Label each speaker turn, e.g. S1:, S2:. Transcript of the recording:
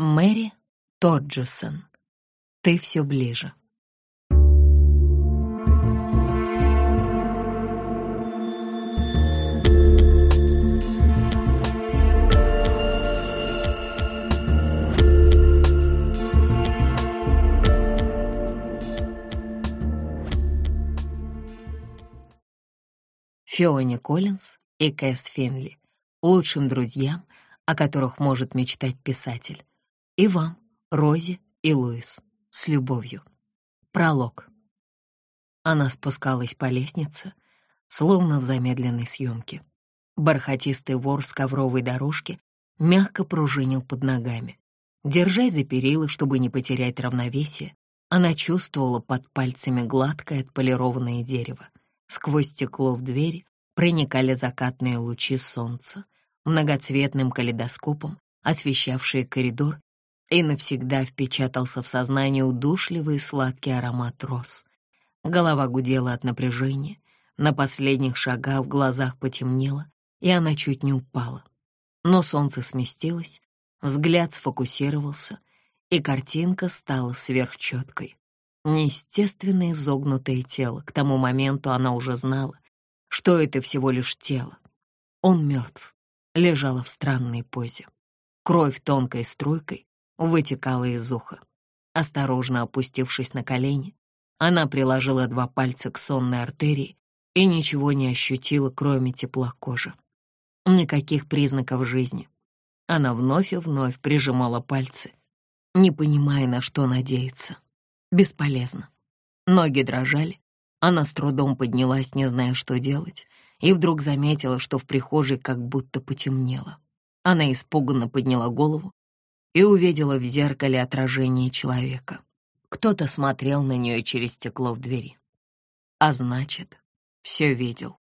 S1: Мэри Тоджусон. Ты все ближе. Фионе Коллинз и Кэс Финли, лучшим друзьям, о которых может мечтать писатель. И вам, Розе и Луис, с любовью. Пролог. Она спускалась по лестнице, словно в замедленной съемке. Бархатистый вор с ковровой дорожки мягко пружинил под ногами. Держась за перила, чтобы не потерять равновесие, она чувствовала под пальцами гладкое отполированное дерево. Сквозь стекло в двери проникали закатные лучи солнца, многоцветным калейдоскопом, освещавшие коридор, и навсегда впечатался в сознание удушливый и сладкий аромат роз. Голова гудела от напряжения, на последних шагах в глазах потемнело, и она чуть не упала. Но солнце сместилось, взгляд сфокусировался, и картинка стала сверхчеткой. Неестественно изогнутое тело, к тому моменту она уже знала, что это всего лишь тело. Он мертв, лежала в странной позе. Кровь тонкой струйкой вытекала из уха. Осторожно опустившись на колени, она приложила два пальца к сонной артерии и ничего не ощутила, кроме тепла кожи. Никаких признаков жизни. Она вновь и вновь прижимала пальцы, не понимая, на что надеяться. Бесполезно. Ноги дрожали, она с трудом поднялась, не зная, что делать, и вдруг заметила, что в прихожей как будто потемнело. Она испуганно подняла голову и увидела в зеркале отражение человека. Кто-то смотрел на нее через стекло в двери. А значит, все видел.